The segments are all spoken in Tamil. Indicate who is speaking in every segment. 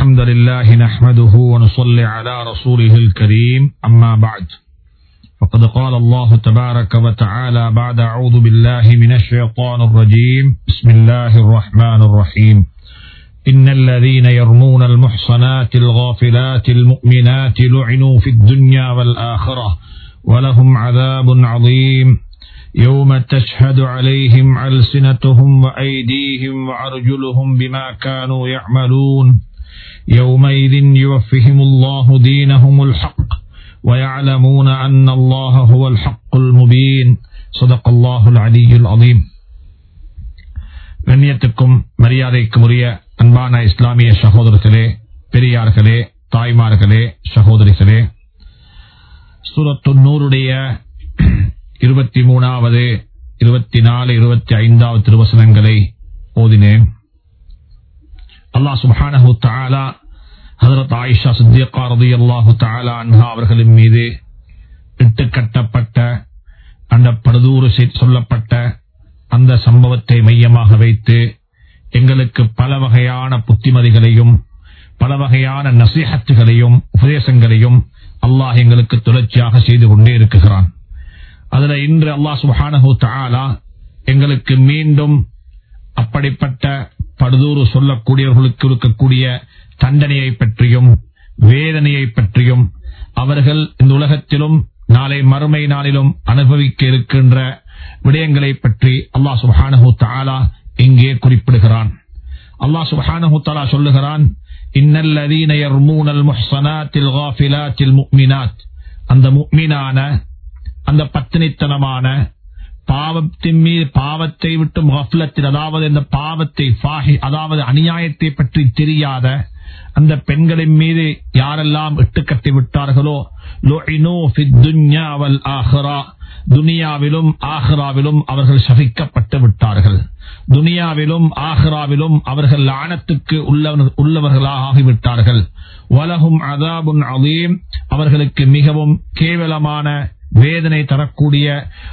Speaker 1: الحمد لله نحمده ونصلي على رسوله الكريم أما بعد. فقد قال الله تبارك وتعالى بعد أعوذ بالله من الشيطان الرجيم. بسم الله الرحمن الرحيم. إن الذين يرمون المحصنات الغافلات المؤمنات لعنوا في الدنيا والآخرة ولهم عذاب عظيم. يوم تشهد عليهم ألسنتهم وأيديهم وأرجلهم بما كانوا يعملون. يومئذ يوفهم الله دينهم الحق ويعلمون أن الله هو الحق المبين صدق الله العلي العظيم கண்ணியத்துக்கும் மரியாதைக்கும் உரிய அன்பான இஸ்லாமிய சகோதரர்களே பெரியார்களே தாய்மார்களே சகோதரிகளே சூரத்து நூறுடைய இருபத்தி மூணாவது இருபத்தி நாலு இருபத்தி ஐந்தாவது திருவசனங்களை ஓதினேன் அல்லாஹ் சுபஹானஹு தஆலா ஹஜரத் ஆயிஷா சித்தியக்கா ரலியல்லாஹு தஆலா அன்ஹா அவர்களின் மீது இட்டு கட்டப்பட்ட அந்த படுதூறு சொல்லப்பட்ட அந்த சம்பவத்தை மையமாக வைத்து எங்களுக்கு பல வகையான புத்திமதிகளையும் பல வகையான நசீகத்துகளையும் உபதேசங்களையும் அல்லாஹ் எங்களுக்கு தொடர்ச்சியாக செய்து கொண்டே இருக்குகிறான் அதுல இன்று அல்லாஹ் சுஹானஹூ தாலா எங்களுக்கு மீண்டும் அப்படிப்பட்ட படுதூறு சொல்லக்கூடியவர்களுக்கு இருக்கக்கூடிய தண்டனையை பற்றியும் வேதனையை பற்றியும் அவர்கள் இந்த உலகத்திலும் நாளை மறுமை நாளிலும் அனுபவிக்க இருக்கின்ற விடயங்களை பற்றி அல்லா சுஹானஹூ தாலா இங்கே குறிப்பிடுகிறான். அல்லா சுஹானஹூ தாலா சொல்லுகிறான் இன்னல்லதீன யர்மூனல் முஹ்ஸனாத்தில் காஃபிலாத்தில் முக்மினாத். அந்த முக்மினான அந்த பத்தினித்தனமான பாவத்தின் மீது பாவத்தை விட்டு மஃலத்தில் அதாவது இந்த பாவத்தை அதாவது அநியாயத்தை பற்றி தெரியாத அந்த பெண்களின் மீது யாரெல்லாம் இட்டுக்கட்டி விட்டார்களோ துனியாவிலும் ஆஹ்ராவிலும் அவர்கள் சபிக்கப்பட்டு விட்டார்கள். துனியாவிலும் ஆஹ்ராவிலும் அவர்கள் ஆணத்துக்கு உள்ளவர்களாக ஆகிவிட்டார்கள். வலகும் அதாபுன் அதீம் அவர்களுக்கு மிகவும் கேவலமான வேதனை தரக்கூடிய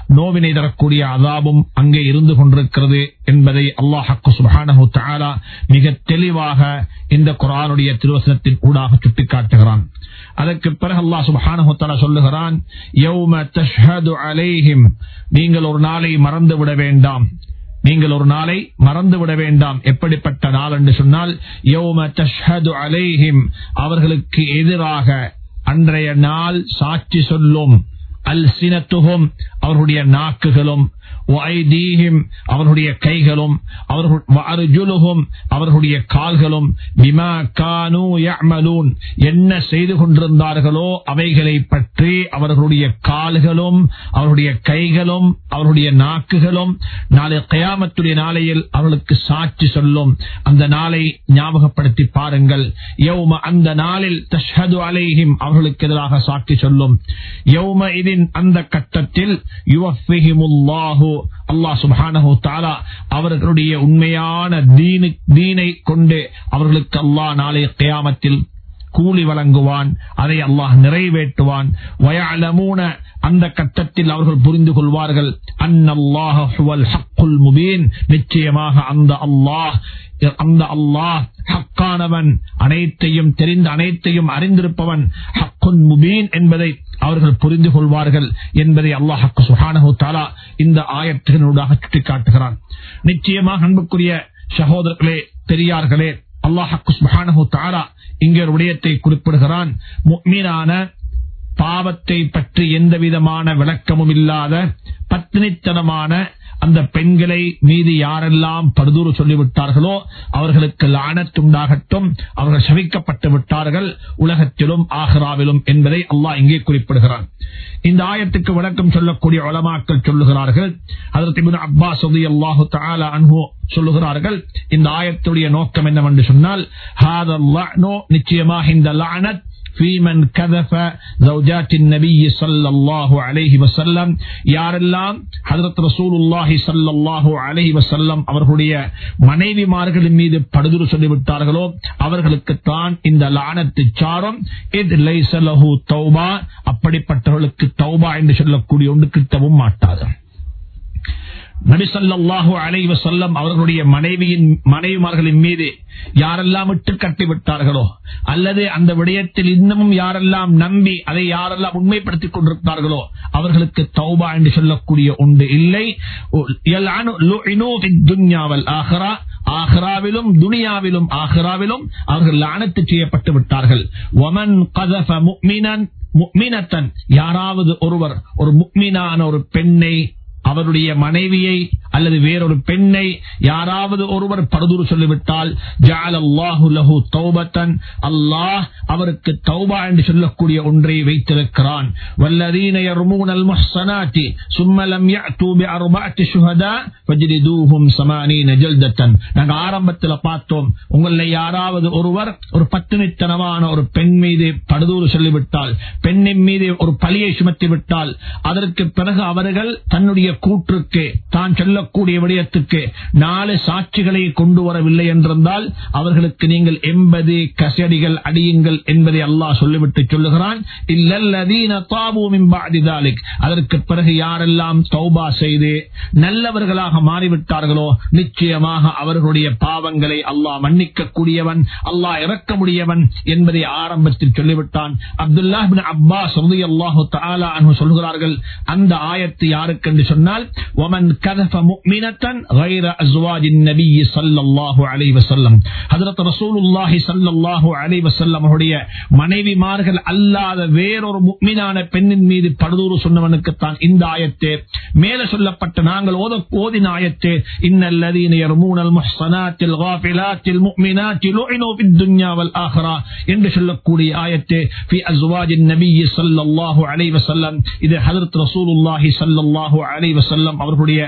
Speaker 1: நோவினை தரக்கூடிய அதாபும் அங்கே இருந்து கொண்டிருக்கிறது என்பதை அல்லாஹக்கு சுபானு தாலா மிக தெளிவாக இந்த குரானுடைய திருவசனத்தின் ஊடாக சுட்டிக்காட்டுகிறான். அதற்கு பிறகு அல்லாஹ் சுபானு தாலா சொல்லுகிறான் நீங்கள் ஒரு நாளை மறந்து விட வேண்டாம். நீங்கள் ஒரு நாளை மறந்து விட வேண்டாம். எப்படிப்பட்ட நாள் என்று சொன்னால் யௌம தஷ்ஹது அலைஹிம். அவர்களுக்கு எதிராக அன்றைய நாள் சாட்சி சொல்லும். அல் சினத்துகும் அவர்களுடைய நாக்குகளும் அவர்களுடைய கைகளும் அவர்களும் அவர்களுடைய கால்களும் பிமா கானு யமலூன் என்ன செய்து கொண்டிருந்தார்களோ அவைகளை பற்றி அவர்களுடைய கால்களும் அவருடைய கைகளும் அவருடைய நாக்குகளும் நாளை கயாமத்துடைய நாளையில் அவர்களுக்கு சாட்சி சொல்லும். அந்த நாளை ஞாபகப்படுத்தி பாருங்கள். யௌம அந்த நாளில் தஷ்ஹது அலைஹிம் அவர்களுக்கு எதிராக சாட்சி சொல்லும். யௌம இதின் அந்த கட்டத்தில் யுவஃபிஹிமுல்லாஹு அல்லாஹ் சுபானஹு தாலா அவர்களுடைய உண்மையான தீனை கொண்டு அவர்களுக்கு அல்லாஹ் நாளை கயாமத்தில் கூலி வழங்குவான். அதை அல்லாஹ் நிறைவேற்றுவான். வயலமூன அந்த கட்டத்தில் அவர்கள் புரிந்து கொள்வார்கள். அந்நல்லாஹுல் முபீன். நிச்சயமாக அந்த அல்லாஹ் அந்த அல்லாஹ் ஹக்கானவன். அனைத்தையும் தெரிந்து அனைத்தையும் அறிந்திருப்பவன். ஹக்குன் முபீன் என்பதை அவர்கள் புரிந்து கொள்வார்கள் என்பதை அல்லாஹக்கு சுஹானஹு தாலா இந்த ஆயத்தினூடாக சுட்டிக்காட்டுகிறான். நிச்சயமாக அன்புக்குரிய சகோதரர்களே பெரியார்களே அல்லாஹ் ஹக்கு சுஹானஹு தாலா இங்கே ஒரு விடயத்தை குறிப்பிடுகிறான். மீனான பாவத்தை பற்றி எந்த விதமான விளக்கமும் இல்லாத பத்தினித்தனமான அந்த பெண்களை மீது யாரெல்லாம் படுதூறு சொல்லிவிட்டார்களோ அவர்களுக்கு லானத்துண்டாகட்டும் அவர்கள் சவிக்கப்பட்டு விட்டார்கள் உலகத்திலும் ஆஹ்ராவிலும் என்பதை அல்லாஹ் இங்கே குறிப்பிடுகிறான். இந்த ஆயத்துக்கு விளக்கம் சொல்லக்கூடிய உலமாக்கள் சொல்லுகிறார்கள் அதற்கு அப்பாஸ் அல்லாஹு தாலா அன்ஹோ சொல்லுகிறார்கள் இந்த ஆயத்துடைய நோக்கம் என்னவென்று சொன்னால் நிச்சயமாக இந்த லானத் في من كذف زوجات النبي صلى الله عليه وسلم யாரெல்லாம் ஹஜரத் ரசூலுல்லாஹி ஸல்லல்லாஹு அலைஹி வஸல்லம் அவர்களுடைய மனைவிமார்களின் மீது படுதுரு சொல்லிவிட்டார்களோ அவர்களுக்கு தான் இந்த லானத்து சாரம் இத் லைஸ லஹு தௌபா அப்படிப்பட்டவர்களுக்கு தௌபா என்று சொல்லக்கூடிய ஒன்று கிட்டவும் மாட்டாது நபிசல்லாஹு அலைவ சொல்லம் அவர்களுடைய மனைவியின் மனைவிமார்களின் மீது யாரெல்லாம் விட்டு கட்டிவிட்டார்களோ அல்லது அந்த விடயத்தில் இன்னமும் யாரெல்லாம் நம்பி அதை யாரெல்லாம் உண்மைப்படுத்திக் கொண்டிருக்கிறார்களோ அவர்களுக்கு தௌபா என்று சொல்லக்கூடிய ஒன்று இல்லை. ஆஹ்ராவிலும் துனியாவிலும் ஆஹ்ராவிலும் அவர்கள் லானத்து செய்யப்பட்டு விட்டார்கள். ஒமன் கதஃப முக்மினன் முக்மினத்தன் யாராவது ஒருவர் ஒரு முக்மினான ஒரு பெண்ணை அவருடைய மனைவியை அல்லது வேறொரு பெண்ணை யாராவது ஒருவர் படுதூறு சொல்லிவிட்டால் அல்லாஹ் அவருக்கு தௌபா என்று சொல்லக்கூடிய ஒன்றை வைத்திருக்கிறான். ஆரம்பத்தில் பார்த்தோம் உங்களை யாராவது ஒருவர் ஒரு பத்தினித்தனமான ஒரு பெண் மீது படுதூறு சொல்லிவிட்டால் பெண்ணின் மீது ஒரு பழியை சுமத்தி விட்டால் அதற்கு பிறகு அவர்கள் தன்னுடைய கூற்றுக்கு தான் சொல்ல சொல்லக்கூடிய விடயத்துக்கு நாலு சாட்சிகளை கொண்டு வரவில்லை என்றிருந்தால் அவர்களுக்கு நீங்கள் எண்பது கசடிகள் அடியுங்கள் என்பதை அல்லாஹ் சொல்லிவிட்டு சொல்லுகிறான். அதற்கு பிறகு யாரெல்லாம் தௌபா செய்து நல்லவர்களாக மாறிவிட்டார்களோ நிச்சயமாக அவர்களுடைய பாவங்களை அல்லாஹ் மன்னிக்க கூடியவன் அல்லாஹ் இறக்க முடியவன் என்பதை ஆரம்பத்தில் சொல்லிவிட்டான். அப்துல்லா அப்பாஸ் சொல்கிறார்கள் அந்த ஆயத்து யாருக்கு என்று சொன்னால் ஒமன் கதஃப مؤمنة غير أزواج النبي صلى الله عليه وسلم حضرت رسول الله صلى الله عليه وسلم உடைய மனைவிமார்கள் அல்லாத வேறொரு முக்மினான பெண்ணின் மீது படுதூறு சொன்னவனுக்குத்தான் இந்த ஆயத்து மேல சொல்லப்பட்ட நாங்கள் ஓத ஓதின ஆயத்து இன்னல்லதீன யர்மூனல் முஹ்சனாத்தில் காஃபிலாத்தில் முக்மினாத்தி லுஇனு ஃபித் துன்யா வல் ஆஹிரா என்று சொல்லக்கூடிய ஆயத்து ஃபி அஸ்வாஜின் நபிய் ஸல்லல்லாஹு அலைஹி வஸல்லம் இது ஹஜ்ரத் الله ஸல்லல்லாஹு அலைஹி வஸல்லம் அவர்களுடைய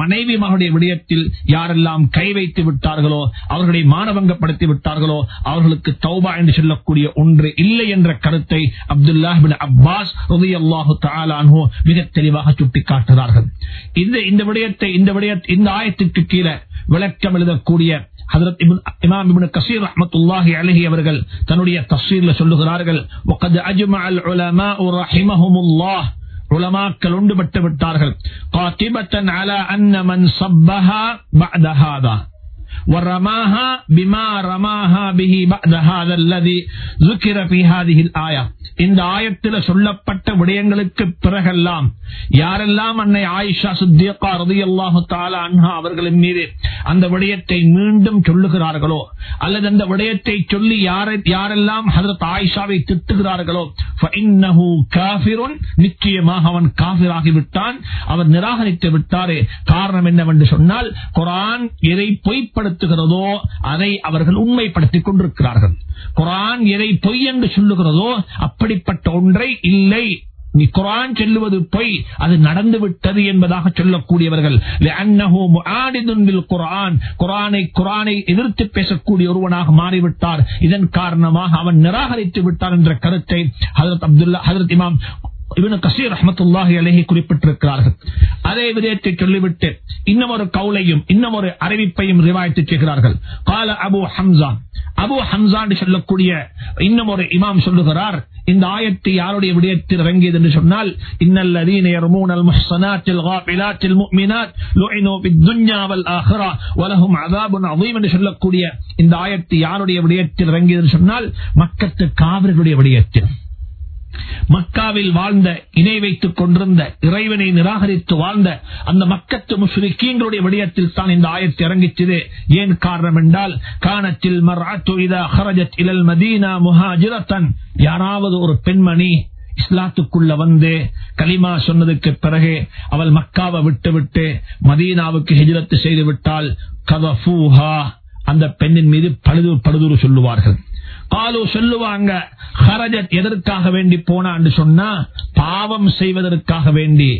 Speaker 1: மனை மனைவி மகளுடைய விடயத்தில் யாரெல்லாம் கை வைத்து விட்டார்களோ அவர்களை மானவங்கப்படுத்தி விட்டார்களோ அவர்களுக்கு தௌபா என்று சொல்லக்கூடிய ஒன்று இல்லை என்ற கருத்தை அப்துல்லாஹிபின் அப்பாஸ் ரலியல்லாஹு தஆலா அன்ஹு மிக தெளிவாக சுட்டிக்காட்டுகிறார்கள் இந்த இந்த விடயத்தை இந்த விடய இந்த ஆயத்துக்கு கீழே விளக்கம் எழுதக்கூடிய ஹதரத் இமாம் இப்னு கசீர் ரஹ்மத்துல்லாஹி அலைஹி அவர்கள் தன்னுடைய தஃசீர்ல சொல்லுகிறார்கள் وقد اجمع العلماء رحمهم الله உலமாக்கள் உண்டுபட்டு விட்டார்கள். قاطبة على أن من صبها بعد هذا ورماها بما رماها به بعد هذا الذي ذكر في هذه الآية இந்த ஆயத்தில் சொல்லப்பட்ட விடயங்களுக்கு பிறகெல்லாம் யாரெல்லாம் அன்னை ஆயிஷா சுத்தியக்கா ரதியல்லாஹு தாலா அன்ஹா அவர்களின் மீது அந்த விடயத்தை மீண்டும் சொல்லுகிறார்களோ அல்லது அந்த விடயத்தை சொல்லி யாரை யாரெல்லாம் ஹதரத் ஆயிஷாவை திட்டுகிறார்களோ ஃபஇன்னஹு காஃபிருன் நிச்சயமாக அவன் காஃபிராகிவிட்டான் அவன் நிராகரித்து விட்டாரே காரணம் என்னவென்று சொன்னால் குரான் எதை பொய்ப்படுத்துகிறதோ அதை அவர்கள் உண்மைப்படுத்திக் கொண்டிருக்கிறார்கள். குரான் எதை பொய் என்று சொல்லுகிறதோ அப்படிப்பட்ட ஒன்றை இல்லை. நீ குரான் செல்லுவது பொய் அது நடந்து விட்டது என்பதாக சொல்லக்கூடியவர்கள். குரான். குரானை குரானை எதிர்த்து பேசக்கூடிய ஒருவனாக மாறிவிட்டார். இதன் காரணமாக அவன் நிராகரித்து விட்டார் என்ற கருத்தை ஹசரத் அப்துல்லா ஹசரத் இமாம் இவனு கசீர் ரஹமத்துல்லாஹி அலஹி குறிப்பிட்டிருக்கிறார்கள். அதே விதத்தை சொல்லிவிட்டு இன்னும் ஒரு கவுலையும் இன்னும் ஒரு அறிவிப்பையும் ரிவாய்த்து செய்கிறார்கள். கால அபு ஹம்சான் அபு ஹம்சான் சொல்லக்கூடிய இன்னும் ஒரு இமாம் சொல்லுகிறார் இந்த ஆயத்தை யாருடைய விடயத்தில் இறங்கியது என்று சொன்னால் இன்னல்லதீன யர்மூனல் முஹ்ஸனாத்தில் காஃபிலாத்தில் முஃமினாத் லுஇனு பித்துன்யா வல் ஆখিরা வலஹும் அஸாபுன் அதீம் என்று சொல்லக்கூடிய இந்த ஆயத்தை யாருடைய விடயத்தில் இறங்கியது என்று சொன்னால் மக்கத்து காவிர்களுடைய விடயத்தில். மக்காவில் வாழ்ந்த இணை வைத்துக் கொண்டிருந்த இறைவனை நிராகரித்து வாழ்ந்த அந்த மக்கத்து முஸ்லிக்கீங்களுடைய விடயத்தில் தான் இந்த ஆயத்தை இறங்கிச்சது. ஏன் காரணம் என்றால் காணத்தில் இலல் மதீனா முஹாஜிரத்தன். யாராவது ஒரு பெண்மணி இஸ்லாத்துக்குள்ள வந்து கலிமா சொன்னதுக்கு பிறகு அவள் மக்காவை விட்டு விட்டு மதீனாவுக்கு ஹிஜரத்து செய்து விட்டால் கதஃபூஹா அந்த பெண்ணின் மீது பழுது பழுதுரு சொல்லுவார்கள். காலு சொல்லுவாங்க ஹரஜத் எதற்காக வேண்டி போனான்னு சொன்னா பாவம் செய்வதற்காக வேண்டி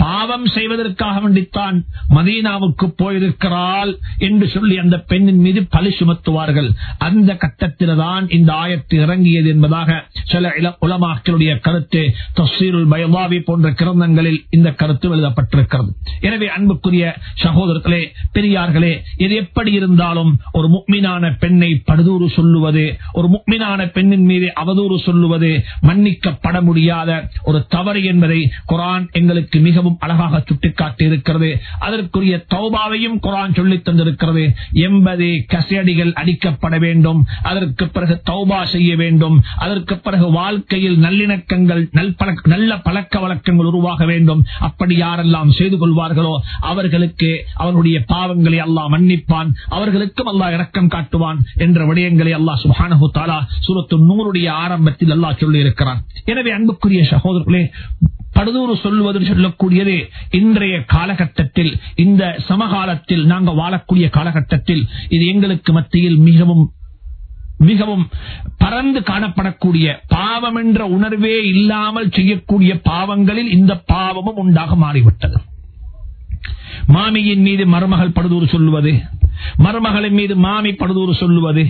Speaker 1: பாவம் செய்வதற்காக வேண்டித்தான் மதீனாவுக்கு போயிருக்கிறாள் என்று சொல்லி அந்த பெண்ணின் மீது பழி சுமத்துவார்கள். அந்த கட்டத்தில்தான் இந்த ஆயத்து இறங்கியது என்பதாக சில உலமாக்களுடைய கருத்து தஸ்வீருல் பயவாவி போன்ற கிரந்தங்களில் இந்த கருத்து எழுதப்பட்டிருக்கிறது. எனவே அன்புக்குரிய சகோதரர்களே பெரியார்களே இது எப்படி இருந்தாலும் ஒரு முக்மீனான பெண்ணை படுதூறு சொல்லுவது ஒரு முக்மீனான பெண்ணின் மீது அவதூறு சொல்லுவது மன்னிக்கப்பட முடியாத ஒரு தவறு என்பதை குரான் எங்களுக்கு மிகவும் மிகவும் அழகாக சுட்டிக்காட்டி இருக்கிறது அதற்குரிய தௌபாவையும் குரான் சொல்லித் தந்திருக்கிறது. எண்பது கசையடிகள் அடிக்கப்பட வேண்டும். அதற்கு பிறகு தௌபா செய்ய வேண்டும். அதற்கு பிறகு வாழ்க்கையில் நல்லிணக்கங்கள் நல்ல பழக்க வழக்கங்கள் உருவாக வேண்டும். அப்படி யாரெல்லாம் செய்து கொள்வார்களோ அவர்களுக்கு அவனுடைய பாவங்களை அல்லாஹ் மன்னிப்பான். அவர்களுக்கும் அல்லாஹ் இரக்கம் காட்டுவான் என்ற விடயங்களை அல்லாஹ் சுப்ஹானஹு தாலா சுரத்து நூறுடைய ஆரம்பத்தில் அல்லாஹ் சொல்லி இருக்கிறான் எனவே அன்புக்குரிய சகோதரர்களே படுதூறு சொல்வது சொல்லக்கூடியது இன்றைய காலகட்டத்தில் இந்த சமகாலத்தில் நாங்கள் வாழக்கூடிய காலகட்டத்தில் இது எங்களுக்கு மத்தியில் மிகவும் மிகவும் பறந்து காணப்படக்கூடிய பாவம் என்ற உணர்வே இல்லாமல் செய்யக்கூடிய பாவங்களில் இந்த பாவமும் உண்டாக மாறிவிட்டது. மாமியின் மீது மருமகள் படுதூறு சொல்லுவது மருமகளின் மீது மாமி படுதூறு சொல்லுவது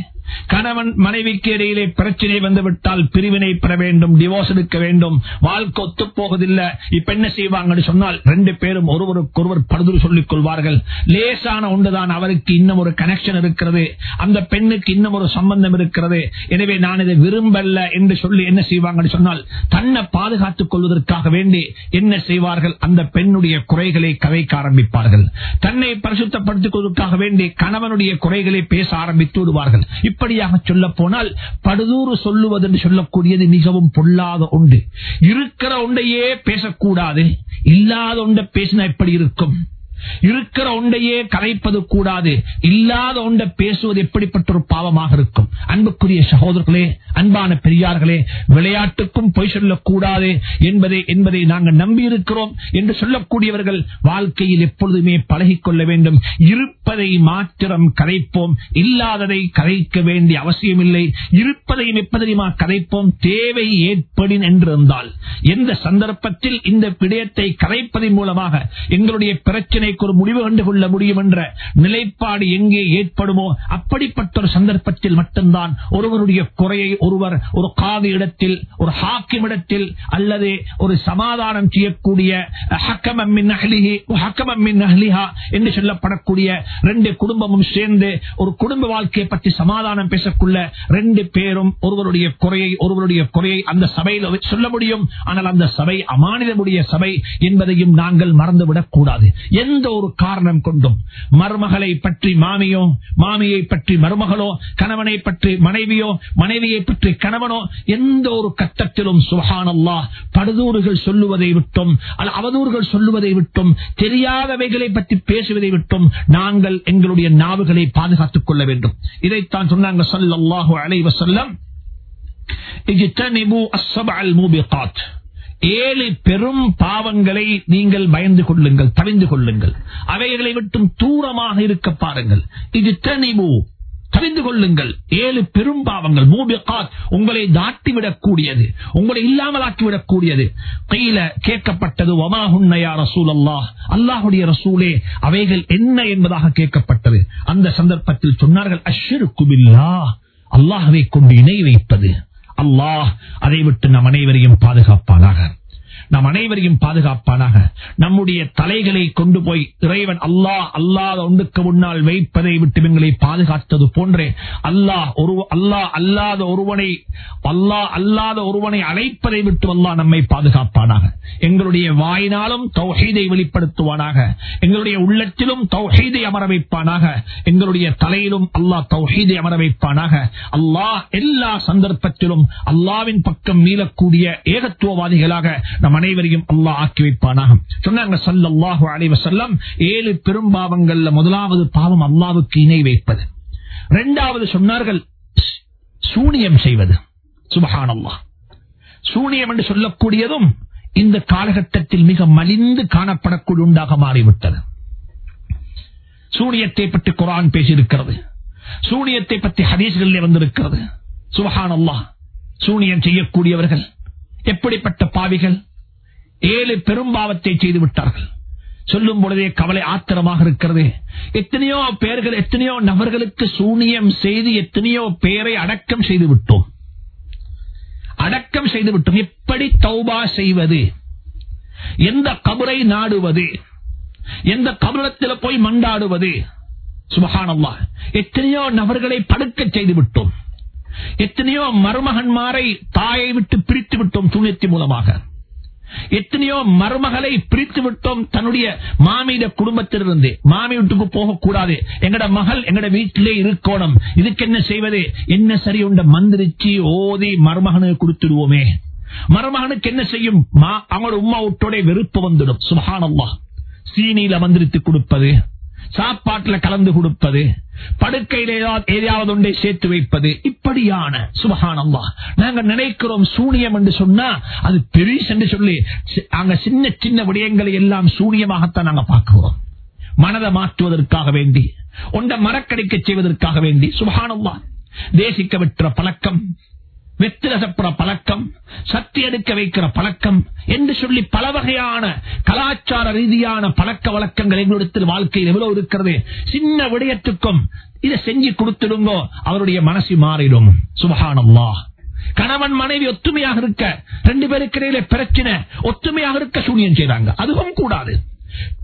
Speaker 1: கணவன் மனைவிக்கு இடையிலே பிரச்சனை வந்துவிட்டால் பிரிவினை பெற வேண்டும் டிவோர்ஸ் எடுக்க வேண்டும். வாழ்க்கை ஒத்து போவதில்லை இப்ப என்ன செய்வாங்கன்னு சொன்னால் ரெண்டு பேரும் ஒருவருக்கொருவர் படுதூறு சொல்லிக் கொள்வார்கள். லேசான ஒன்றுதான் அவருக்கு இன்னும் ஒரு கனெக்ஷன் இருக்கிறது. அந்த பெண்ணுக்கு இன்னும் ஒரு சம்பந்தம் இருக்கிறது. எனவே நான் இதை விரும்பல்ல என்று சொல்லி என்ன செய்வாங்கன்னு சொன்னால் தன்னை பாதுகாத்துக் கொள்வதற்காக வேண்டி என்ன செய்வார்கள்? அந்த பெண்ணுடைய குறைகளை கதைக்க ஆரம்பிப்பார்கள். தன்னை பரிசுத்தப்படுத்திக் கொள்வதற்காக வேண்டி கணவனுடைய குறைகளை பேச ஆரம்பித்து விடுவார்கள். வெளிப்படையாக சொல்ல போனால் படுதூறு சொல்லுவது என்று சொல்லக்கூடியது மிகவும் பொல்லாத ஒன்று இருக்கிற ஒன்றையே பேசக்கூடாது. இல்லாத ஒன்றை பேசினா எப்படி இருக்கும்? இருக்கிற ஒன்றையே கரைப்பது கூடாது. இல்லாத ஒன்றை பேசுவது எப்படிப்பட்ட ஒரு பாவமாக இருக்கும். அன்புக்குரிய சகோதரர்களே அன்பான பெரியார்களே விளையாட்டுக்கும் பொய் சொல்லக்கூடாது என்பதை என்பதை நாங்கள் நம்பி இருக்கிறோம் என்று சொல்லக்கூடியவர்கள் வாழ்க்கையில் எப்பொழுதுமே பழகிக்கொள்ள வேண்டும். இருப்பதை மாத்திரம் கரைப்போம் இல்லாததை கரைக்க வேண்டிய அவசியமில்லை. இருப்பதையும் எப்பதறியுமா கரைப்போம் தேவை ஏற்படின் என்றிருந்தால் எந்த சந்தர்ப்பத்தில் இந்த விடயத்தை கரைப்பதன் மூலமாக எங்களுடைய பிரச்சனை பிரச்சனைக்கு ஒரு முடிவு கண்டு கொள்ள முடியும் என்ற நிலைப்பாடு எங்கே ஏற்படுமோ அப்படிப்பட்ட ஒரு சந்தர்ப்பத்தில் மட்டும்தான் ஒருவருடைய குறையை ஒருவர் ஒரு காது இடத்தில் ஒரு ஹாக்கிம் இடத்தில் அல்லது ஒரு சமாதானம் செய்யக்கூடிய என்று சொல்லப்படக்கூடிய ரெண்டு குடும்பமும் சேர்ந்து ஒரு குடும்ப வாழ்க்கையை பற்றி சமாதானம் பேசக்குள்ள ரெண்டு பேரும் ஒருவருடைய குறையை ஒருவருடைய குறையை அந்த சபையில் சொல்ல முடியும். ஆனால் அந்த சபை அமானிதமுடைய சபை என்பதையும் நாங்கள் மறந்துவிடக் கூடாது. எந்த ஒரு காரணம் கொண்டும். மருமகளை பற்றி மாமியோ மாமியை பற்றி மருமகளோ கணவனை பற்றி மனைவியோ மனைவியை பற்றி கணவனோ எந்த ஒரு கட்டத்திலும் சுகானல்லா படுதூறுகள் சொல்லுவதை விட்டும் அல்ல அவதூறுகள் சொல்லுவதை விட்டும் தெரியாதவைகளை பற்றி பேசுவதை விட்டும் நாங்கள் எங்களுடைய நாவுகளை பாதுகாத்துக் கொள்ள வேண்டும். இதைத்தான் சொன்னாங்க ஸல்லல்லாஹு அலைஹி வஸல்லம். இஜ்தனிபு அஸ்ஸபஅல் மூபிகாத் ஏழு பெரும் பாவங்களை நீங்கள் பயந்து கொள்ளுங்கள் தவிந்து கொள்ளுங்கள். அவைகளை விட்டும் தூரமாக இருக்க பாருங்கள். இது தனிபு தவிந்து கொள்ளுங்கள். ஏழு பெரும் பாவங்கள் மூபிகாத் உங்களை தாட்டிவிடக்கூடியது உங்களை இல்லாமலாக்கிவிடக் கூடியது கையில கேட்கப்பட்டது ஒமாஹுன்னையா ரசூல் அல்லாஹ் அல்லாஹுடைய ரசூலே அவைகள் என்ன என்பதாக கேட்கப்பட்டது. அந்த சந்தர்ப்பத்தில் சொன்னார்கள் அஷ்ஷிரு குபில்லா அல்லாஹவை கொண்டு இணை வைப்பது. அல்லாஹ் அதை விட்டு நம் அனைவரையும் பாதுகாப்பானாக. நம் அனைவரையும் பாதுகாப்பானாக. நம்முடைய தலைகளை கொண்டு போய் இறைவன் அல்லாஹ் அல்லாத ஒன்றுக்கு முன்னால் வைப்பதை விட்டு எங்களை பாதுகாத்தது போன்றே. அல்லாஹ் ஒரு அல்லாஹ் அல்லாத ஒருவனை அல்லாஹ் அல்லாத ஒருவனை அழைப்பதை விட்டு அல்லாஹ் நம்மை பாதுகாப்பானாக. எங்களுடைய வாயினாலும் தௌஹீதை வெளிப்படுத்துவானாக. எங்களுடைய உள்ளத்திலும் தௌஹீதை அமர வைப்பானாக. எங்களுடைய தலையிலும் அல்லாஹ் தௌஹீதை அமர வைப்பானாக. அல்லாஹ் எல்லா சந்தர்ப்பத்திலும் அல்லாவின் பக்கம் மீளக்கூடிய ஏகத்துவவாதிகளாக நம் அனைவரையும் அல்லாஹ் ஆக்கி வைப்பானாக. சொன்னாங்க சல்லாஹு அலைவ செல்லம் ஏழு பெரும்பாவங்கள்ல முதலாவது பாவம் அல்லாவுக்கு இணை வைப்பது. இரண்டாவது சொன்னார்கள் சூனியம் செய்வது. சுபஹானல்லாஹ். சூனியம் என்று சொல்லக்கூடியதும் இந்த காலகட்டத்தில் மிக மலிந்து காணப்படக்கூடிய உண்டாக மாறிவிட்டது. சூனியத்தை பற்றி குரான் பேசியிருக்கிறது. சூனியத்தை பற்றி ஹதீஸ்களில் வந்திருக்கிறது. சுபஹான் அல்லா சூனியம் செய்யக்கூடியவர்கள் எப்படிப்பட்ட பாவிகள்? ஏழு பெரும்பாவத்தை செய்து விட்டார்கள். சொல்லும் பொழுதே கவலை ஆத்திரமாக இருக்கிறது. எத்தனையோ பேர்கள் எத்தனையோ நபர்களுக்கு சூனியம் செய்து எத்தனையோ பேரை அடக்கம் செய்து விட்டோம். அடக்கம் செய்து விட்டோம். எப்படி தௌபா செய்வது? எந்த கபரை நாடுவது? எந்த கபலத்தில் போய் மண்டாடுவது? சுபகானம்மா எத்தனையோ நபர்களை படுக்க செய்து விட்டோம். எத்தனையோ மருமகன்மாரை தாயை விட்டு பிரித்து விட்டோம் சூனியத்தின் மூலமாக. எத்தனையோ மருமகளை பிரித்து விட்டோம் தன்னுடைய மாமியிட குடும்பத்திலிருந்து. மாமி வீட்டுக்கு போகக்கூடாது. எங்கட மகள் எங்கட வீட்டிலே இருக்கணும். இதுக்கு என்ன செய்வது? என்ன சரி உண்ட மந்திரிச்சு ஓதி மருமகனுக்கு கொடுத்துடுவோமே. மருமகனுக்கு என்ன செய்யும்? மா- அவங்களோட உமா விட்டோட வெறுப்பு வந்துடும். சுபஹானல்லாஹ். சீனியில மந்திரித்து கொடுப்பது. சாப்பாட்டுல கலந்து கொடுப்பது படுக்கையில ஏதாவது- ஒன்றை சேர்த்து வைப்பது இப்படியான சுபகானம்மா நாங்க நினைக்கிறோம் சூனியம் என்று சொன்னா அது பெரிய என்று சொல்லி அங்க சின்ன சின்ன விடயங்களை எல்லாம் சூனியமாகத்தான் நாங்க பார்க்கிறோம். மனதை மாற்றுவதற்காக வேண்டி ஒன்றை மரக்கடிக்க செய்வதற்காக வேண்டி சுபகானம்மா தேசிக்க விட்டுற பழக்கம் வெத்திரசப்புற பழக்கம் சக்தி எடுக்க வைக்கிற பழக்கம் என்று சொல்லி பல வகையான கலாச்சார ரீதியான பழக்க வழக்கங்கள் எங்களிடத்தில் வாழ்க்கையில் எவ்வளவு இருக்கிறது. சின்ன விடயத்துக்கும் இதை செஞ்சு கொடுத்துடுங்கோ அவருடைய மனசு மாறிடும். சுபகானம்மா கணவன் மனைவி ஒத்துமையாக இருக்க ரெண்டு பேருக்கு இடையில பிரச்சனை ஒத்துமையாக இருக்க சூனியம் செய்றாங்க. அதுவும் கூடாது.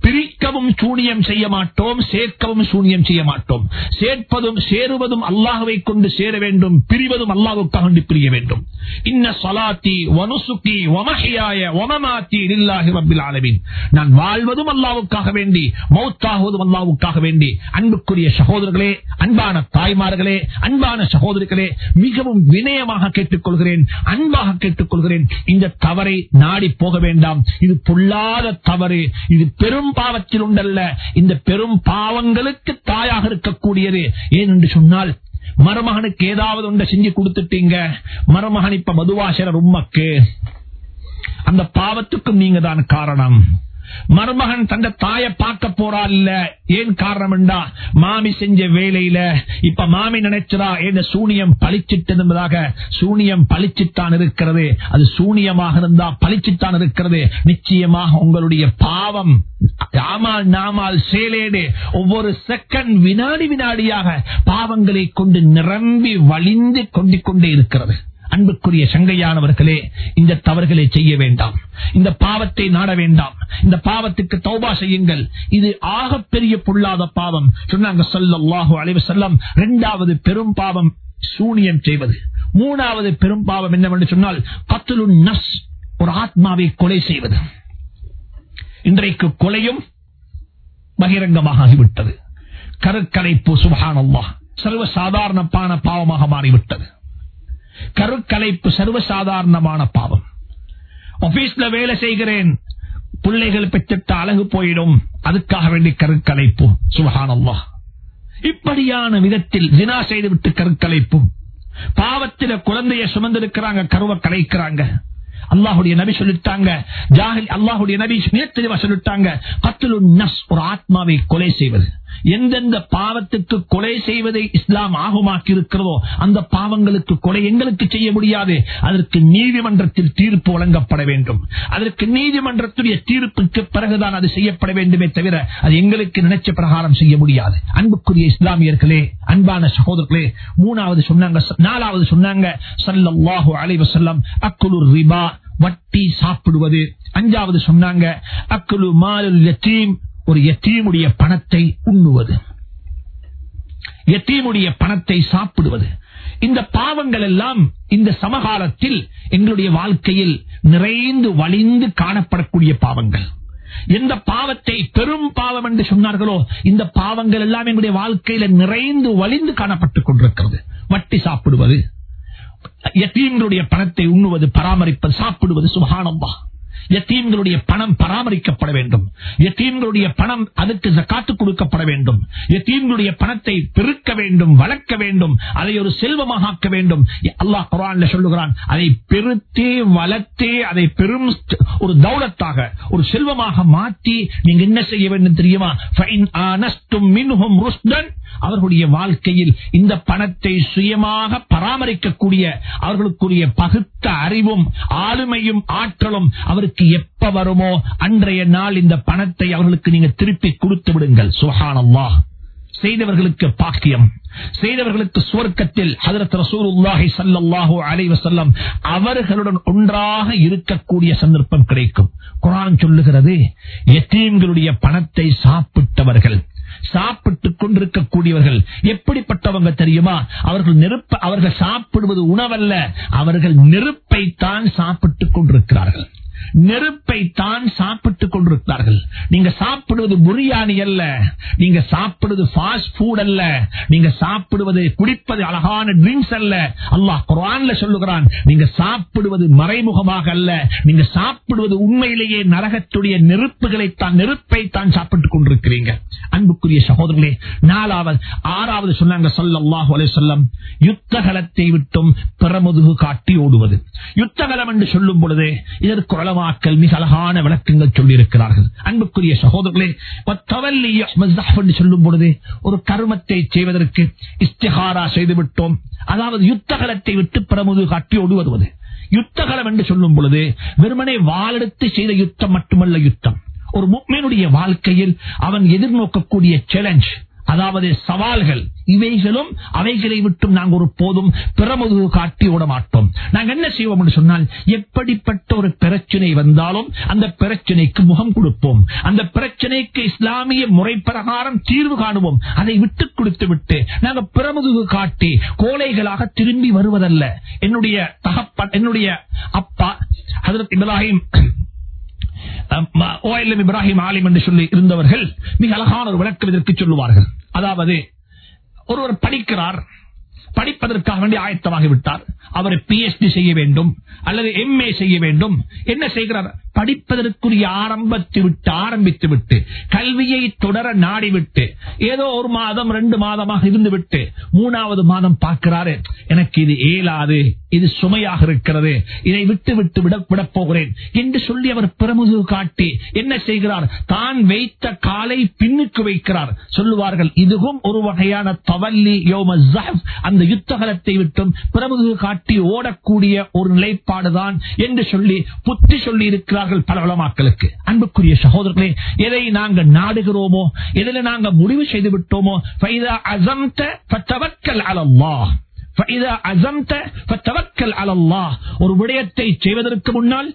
Speaker 1: பிரிக்கவும் சூனியம் செய்ய மாட்டோம் சேர்க்கவும் சூனியம் செய்ய மாட்டோம். சேர்ப்பதும் சேருவதும் அல்லாஹுவை கொண்டு சேர வேண்டும் பிரிவதும் அல்லாஹுக்காக வேண்டி பிரிய வேண்டும். இன்ன சலாத்தி வனுசுக்கி வமஹியாய வமமாத்தி இல்லாஹி ரப்பில் ஆலமின். நான் வாழ்வதும் அல்லாவுக்காக வேண்டி மௌத்தாகுவதும் அல்லாவுக்காக வேண்டி அன்புக்குரிய சகோதரர்களே அன்பான தாய்மார்களே அன்பான சகோதரிகளே மிகவும் வினயமாக கேட்டுக்கொள்கிறேன் அன்பாக கேட்டுக்கொள்கிறேன். இந்த தவறை நாடி போக வேண்டாம். இது பொல்லாத தவறு. இது பெரும் பாவத்தில் உண்டல்ல இந்த பெரும் பாவங்களுக்கு தாயாக இருக்கக்கூடியது. ஏன் என்று சொன்னால் மருமகனுக்கு ஏதாவது ஒன்றை செஞ்சு கொடுத்துட்டீங்க. மருமகன் இப்ப மதுவாசர உம்மக்கு அந்த பாவத்துக்கும் நீங்க தான் காரணம். மருமகன் தந்த தாய பார்க்க போறா இல்ல ஏன் காரணம் என்றா மாமி செஞ்ச வேலையில. இப்ப மாமி நினைச்சதா ஏன் சூனியம் பழிச்சிட்டு என்பதாக சூனியம் பழிச்சிட்டான் இருக்கிறது. அது சூனியமாக இருந்தா பழிச்சிட்டான் இருக்கிறது. நிச்சயமாக உங்களுடைய பாவம் ஆமால் நாமால் சேலேடு. ஒவ்வொரு செகண்ட் வினாடி வினாடியாக பாவங்களை கொண்டு நிரம்பி வழிந்து கொண்டிக்கொண்டே இருக்கிறது. அன்புக்குரிய சங்கையானவர்களே இந்த தவறுகளை செய்ய வேண்டாம். இந்த பாவத்தை நாட வேண்டாம். இந்த பாவத்துக்கு தௌபா செய்யுங்கள். இது ஆகப்பெரிய பொல்லாத பாவம். சொன்னாங்க செல்லம் இரண்டாவது பெரும் பாவம் சூனியம் செய்வது. மூணாவது பெரும் பாவம் என்னவென்று சொன்னால் கத்துலு நஸ் ஒரு ஆத்மாவை கொலை செய்வது. இன்றைக்கு கொலையும் பகிரங்கமாக ஆகிவிட்டது கருக்கலைப்பு சுபகானல்லா சர்வசாதாரணமான பாவமாக மாறிவிட்டது. கருக்கலைப்பு சர்வசாதாரணமான பாவம். ஆபீஸ்ல வேலை செய்கிறேன். பிள்ளைகள் பெற்றிட்ட அழகு போயிடும். அதுக்காக வேண்டி கருக்கலைப்பு. சுகானம்மா இப்படியான விதத்தில் தினா செய்துவிட்டு கருக்கலைப்பு. பாவத்தில குழந்தைய சுமந்திருக்கிறாங்க கருவை கலைக்கிறாங்க அல்லாஹுடைய நபி சொல்லிட்டாங்க. அல்லாஹுடைய நபி மிக தெளிவா சொல்லிட்டாங்க. கத்துலு நஸ் ஒரு ஆத்மாவை கொலை செய்வது. எந்தெந்த பாவத்துக்கு கொலை செய்வதை இஸ்லாம் ஆகுமாக்கி இருக்கிறதோ அந்த பாவங்களுக்கு கொலை எங்களுக்கு செய்ய முடியாது. அதற்கு நீதிமன்றத்தில் தீர்ப்பு வழங்கப்பட வேண்டும். அதற்கு நீதிமன்றத்துடைய தீர்ப்புக்கு பிறகுதான் அது செய்யப்பட வேண்டுமே தவிர அது எங்களுக்கு நினைச்ச பிரகாரம் செய்ய முடியாது. அன்புக்குரிய இஸ்லாமியர்களே அன்பான சகோதரர்களே மூணாவது சொன்னாங்க நாலாவது சொன்னாங்க சல்லல்லாஹு அலைஹி அக்குலு ரிபா வட்டி சாப்பிடுவது. அஞ்சாவது சொன்னாங்க அக்குலு மாலுல் யத்தீம் ஒரு எத்தீமுடைய பணத்தை உண்ணுவது. எத்தீமுடைய பணத்தை சாப்பிடுவது. இந்த பாவங்கள் எல்லாம் இந்த சமகாலத்தில் எங்களுடைய வாழ்க்கையில் நிறைந்து வலிந்து காணப்படக்கூடிய பாவங்கள். எந்த பாவத்தை பெரும் பாவம் என்று சொன்னார்களோ இந்த பாவங்கள் எல்லாம் எங்களுடைய வாழ்க்கையில நிறைந்து வலிந்து காணப்பட்டுக் கொண்டிருக்கிறது. வட்டி சாப்பிடுவது எத்தீம்களுடைய பணத்தை உண்ணுவது பராமரிப்பது சாப்பிடுவது சுகானம்பா எத்தீம்களுடைய பணம் பராமரிக்கப்பட வேண்டும். எத்தீம்களுடைய பணம் அதுக்கு ஜக்காத்து கொடுக்கப்பட வேண்டும். எத்தீம்களுடைய பணத்தை பெருக்க வேண்டும் வளர்க்க வேண்டும் அதை ஒரு செல்வமாக ஆக்க வேண்டும். அல்லாஹ் குரான்ல சொல்லுகிறான் அதை பெருத்தே வளர்த்தே அதை பெரும் ஒரு தௌலத்தாக ஒரு செல்வமாக மாற்றி நீங்க என்ன செய்ய வேண்டும் தெரியுமா? அவர்களுடைய வாழ்க்கையில் இந்த பணத்தை சுயமாக பராமரிக்கக்கூடிய அவர்களுக்குரிய பகுத்த அறிவும் ஆளுமையும் ஆற்றலும் அவருக்கு எப்ப வருமோ அன்றைய நாள் இந்த பணத்தை அவர்களுக்கு நீங்க திருப்பி கொடுத்து விடுங்கள். சுஹானல்லா. செய்தவர்களுக்கு பாக்கியம். செய்தவர்களுக்கு சுவர்க்கத்தில் ஹதரத் ரசூலுல்லாஹி ஸல்லல்லாஹு அலைஹி அவர்களுடன் ஒன்றாக இருக்கக்கூடிய சந்தர்ப்பம் கிடைக்கும். குரான் சொல்லுகிறது எத்தீம்களுடைய பணத்தை சாப்பிட்டவர்கள் சாப்பிட்டுக் கொண்டிருக்கக்கூடியவர்கள் எப்படிப்பட்டவங்க தெரியுமா? அவர்கள் நெருப்ப அவர்கள் சாப்பிடுவது உணவல்ல அவர்கள் நெருப்பை தான் சாப்பிட்டுக் கொண்டிருக்கிறார்கள். நெருப்பை தான் சாப்பிட்டுக் கொண்டிருக்கிறார்கள். நீங்க சாப்பிடுவது பிரியாணி அல்ல நீங்க சாப்பிடுவது ஃபாஸ்ட் ஃபுட் அல்ல நீங்க சாப்பிடுவது குடிப்பது அழகான ட்ரிங்க்ஸ் அல்ல. அல்லாஹ் குரான்ல சொல்லுகிறான் நீங்க சாப்பிடுவது மறைமுகமாக அல்ல நீங்க சாப்பிடுவது உண்மையிலேயே நரகத்துடைய நெருப்புகளை தான் நெருப்பை தான் சாப்பிட்டுக் கொண்டிருக்கிறீங்க. அன்புக்குரிய சகோதரர்களே நாலாவது ஆறாவது சொன்னாங்க சொல்லல்லாஹு அலைஹி வஸல்லம் யுத்தகலத்தை விட்டும் பிறமுதுகு காட்டி ஓடுவது. யுத்தகலம் என்று சொல்லும் பொழுது இதற்கு உலமாக்கள் மிக அழகான விளக்கங்கள் சொல்லியிருக்கிறார்கள். அன்புக்குரிய சகோதரர்களே சொல்லும் பொழுது ஒரு கருமத்தை செய்வதற்கு இஸ்திஹாரா செய்து விட்டோம் அதாவது யுத்தகலத்தை விட்டு பிரமுது காட்டி ஓடுவது யுத்தகலம் என்று சொல்லும் பொழுது வெறுமனே வாளெடுத்து செய்த யுத்தம் மட்டுமல்ல யுத்தம். ஒரு முக்மீனுடைய வாழ்க்கையில் அவன் எதிர்நோக்கக்கூடிய சேலஞ்ச் அதாவது சவால்கள் இவைகளும் அவைகளை விட்டும் நாங்கள் ஒரு போதும் பிறமுதுகு காட்டி விட மாட்டோம். நாங்க என்ன செய்வோம் என்று சொன்னால் எப்படிப்பட்ட ஒரு பிரச்சனை வந்தாலும் அந்த பிரச்சனைக்கு முகம் கொடுப்போம். அந்த பிரச்சனைக்கு இஸ்லாமிய முறை பிரகாரம் தீர்வு காணுவோம். அதை விட்டுக் கொடுத்து விட்டு நாங்க பிறமுதுகு காட்டி கோழைகளாக திரும்பி வருவதல்ல. என்னுடைய தகப்பன் என்னுடைய அப்பா அதற்கு இப்ராஹிம் இப்ராஹிம் ஆலிம் என்று சொல்லி இருந்தவர்கள் மிக அழகான ஒரு விளக்கம் இதற்கு சொல்லுவார்கள். அதாவது ஒருவர் படிக்கிறார் படிப்பதற்காக வேண்டிய ஆயத்தமாகிவிட்டார் அவர் பிஎச்டி செய்ய வேண்டும் அல்லது எம்ஏ செய்ய வேண்டும். என்ன செய்கிறார்? படிப்பதற்குரிய ஆரம்பத்தை விட்டு ஆரம்பித்து விட்டு கல்வியை தொடர நாடிவிட்டு ஏதோ ஒரு மாதம் ரெண்டு மாதமாக இருந்து விட்டு மூணாவது மாதம் பார்க்கிறாரு எனக்கு இது ஏலாது இது சுமையாக இருக்கிறது இதை விட்டு விட்டு விட விடப் போகிறேன் என்று சொல்லி அவர் பிரமுகு காட்டி என்ன செய்கிறார்? தான் வைத்த காலை பின்னுக்கு வைக்கிறார். சொல்லுவார்கள் இதுவும் ஒரு வகையான தவல்லி யோம அந்த யுத்தகலத்தை விட்டும் பிரமுகு காட்டி ஓடக்கூடிய ஒரு நிலைப்பாடுதான் என்று சொல்லி புத்தி சொல்லி இருக்கிறார்கள் பல வளமாக்களுக்கு அன்புக்குரிய சகோதரர்களே எதை நாங்கள் நாடுகிறோமோ எதில் நாங்கள் முடிவு செய்து விட்டோமோ அசம்த அலம்மா ஒரு விடயத்தை செய்வதற்கு முன்னால்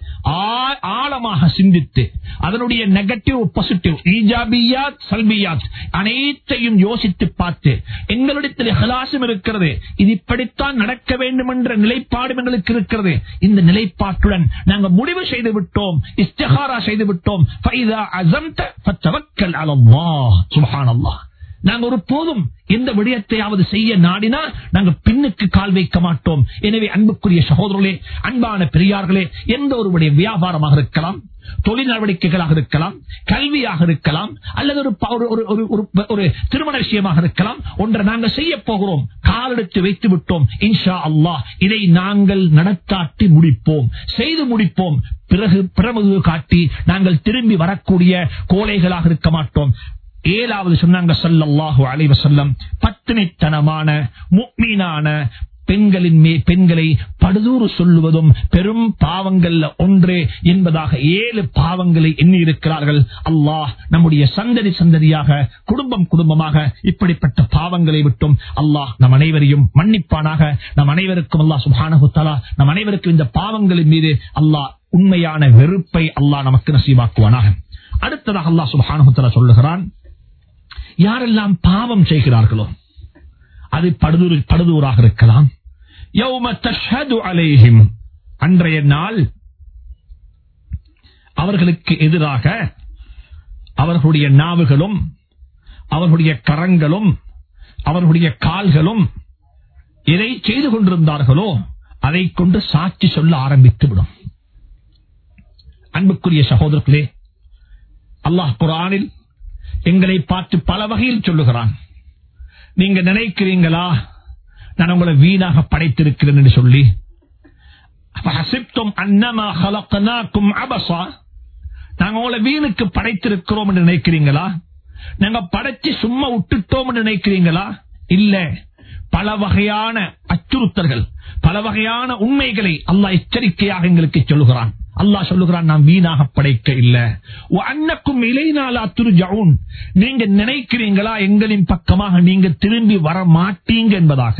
Speaker 1: ஆழமாக சிந்தித்து அதனுடைய நெகட்டிவ் பாசிட்டிவ் ஈஜாபியாத் சல்பியாத் அனைத்தையும் யோசித்து பார்த்து எங்களிடத்தில் ஹலாசும் இருக்கிறது இது இப்படித்தான் நடக்க வேண்டும் என்ற நிலைப்பாடும் எங்களுக்கு இருக்கிறது. இந்த நிலைப்பாட்டுடன் நாங்கள் முடிவு செய்து விட்டோம் இஸ்தஹாரா செய்து விட்டோம். அசம்த சுபஹான் அல்லாஹ் நாங்க ஒரு போதும் இந்த விடயத்தையாவது செய்ய நாடினா நாங்க பின்னுக்கு கால் வைக்க மாட்டோம். எனவே அன்புக்குரிய சகோதரர்களே அன்பான பெரியார்களே எந்த ஒருவருடைய வியாபாரமாக இருக்கலாம் தொழில் நடவடிக்கைகளாக இருக்கலாம் கல்வியாக இருக்கலாம் அல்லது ஒரு ஒரு திருமண விஷயமாக இருக்கலாம் ஒன்றை நாங்கள் செய்ய போகிறோம் காலெடுத்து வைத்து விட்டோம் இன்ஷா அல்லாஹ் இதை நாங்கள் நடத்தாட்டி முடிப்போம் செய்து முடிப்போம். பிறகு பிறமது காட்டி நாங்கள் திரும்பி வரக்கூடிய கோழைகளாக இருக்க மாட்டோம். ஏழாவது சொன்னாங்க ஸல்லல்லாஹு அலைவசல்லம் பத்தினித்தனமான முக்மீனான பெண்களின் மே பெண்களை படுதூறு சொல்லுவதும் பெரும் பாவங்கள்ல ஒன்று என்பதாக ஏழு பாவங்களை எண்ணி இருக்கிறார்கள் அல்லாஹ் நம்முடைய சந்ததி சந்ததியாக குடும்பம் குடும்பமாக இப்படிப்பட்ட பாவங்களை விட்டும் அல்லாஹ் நம் அனைவரையும் மன்னிப்பானாக. நம் அனைவருக்கும் அல்லாஹ் சுப்ஹானஹு நம் அனைவருக்கும் இந்த பாவங்களின் மீது அல்லாஹ் உண்மையான வெறுப்பை அல்லாஹ் நமக்கு நசீவாக்குவானாக. அடுத்ததாக அல்லாஹ் சுப்ஹானஹு சொல்லுகிறான் யாரெல்லாம் பாவம் செய்கிறார்களோ அது படுதூர் படுதூராக இருக்கலாம். அன்றைய நாள் அவர்களுக்கு எதிராக அவர்களுடைய நாவுகளும் அவர்களுடைய கரங்களும் அவர்களுடைய கால்களும் எதை செய்து கொண்டிருந்தார்களோ அதை கொண்டு சாட்சி சொல்ல ஆரம்பித்து விடும் அன்புக்குரிய சகோதரர்களே அல்லாஹ் குரானில் எங்களை பார்த்து பல வகையில் சொல்லுகிறான். நீங்க நினைக்கிறீங்களா? நான் உங்களை வீணாக படைத்திருக்கிறேன் என்று சொல்லி நாங்க உங்களை வீணுக்கு படைத்திருக்கிறோம் என்று நினைக்கிறீங்களா? நாங்க படைச்சு சும்மா விட்டுட்டோம் என்று நினைக்கிறீங்களா? இல்ல பல வகையான அச்சுறுத்தல்கள் பல வகையான உண்மைகளை அல்லாஹ் எச்சரிக்கையாக எங்களுக்கு சொல்லுகிறான். அல்லாஹ் சொல்லுகிறான் நான் வீணாக படைக்க இல்ல அன்னக்கும் இலைநாளா துருஜவுன் நீங்க நினைக்கிறீங்களா எங்களின் பக்கமாக நீங்க திரும்பி வர மாட்டீங்க என்பதாக?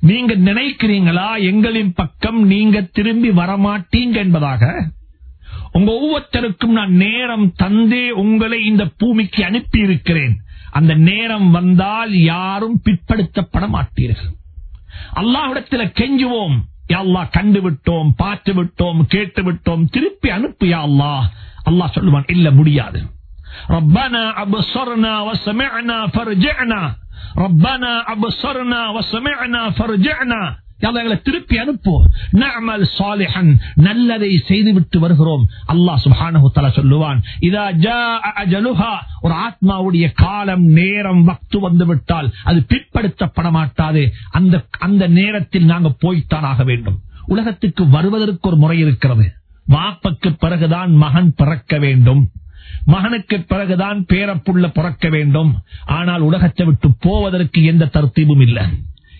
Speaker 1: நீங்க நினைக்கிறீங்களா எங்களின் பக்கம் நீங்க திரும்பி வரமாட்டீங்க என்பதாக? உங்க ஒவ்வொருத்தருக்கும் நான் நேரம் தந்தே உங்களை இந்த பூமிக்கு அனுப்பி இருக்கிறேன் அந்த நேரம் வந்தால் யாரும் பிற்படுத்தப்பட மாட்டீர்கள். அல்லாஹ்விடத்தில் கெஞ்சுவோம். யா அல்லாஹ் கண்டு விட்டோம் பார்த்து விட்டோம் கேட்டு விட்டோம் திருப்பி அனுப்பு யா அல்லாஹ் அல்லாஹ் சொல்லுவான் இல்ல முடியாது ربنا أبصرنا وسمعنا فرجعنا ربنا أبصرنا وسمعنا فرجعنا எங்களை திருப்பி அனுப்புவோம் சாலிஹன் நல்லதை செய்துவிட்டு வருகிறோம். அல்லாஹ் சுப்ஹானஹு தஆலா சொல்லுவான் இதா ஜாஅ அஜலுஹா. ஒரு ஆத்மாவுடைய காலம் நேரம் வக்து வந்துவிட்டால் அது பிற்படுத்தப்பட மாட்டாது அந்த அந்த நேரத்தில் நாங்க போய்த்தான் ஆக வேண்டும். உலகத்துக்கு வருவதற்கு ஒரு முறை இருக்கிறது. வாப்பக்கு பிறகுதான் மகன் பிறக்க வேண்டும். மகனுக்கு பிறகுதான் பேரப்புள்ள பிறக்க வேண்டும். ஆனால் உலகத்தை விட்டு போவதற்கு எந்த தர்த்தீபும் இல்லை.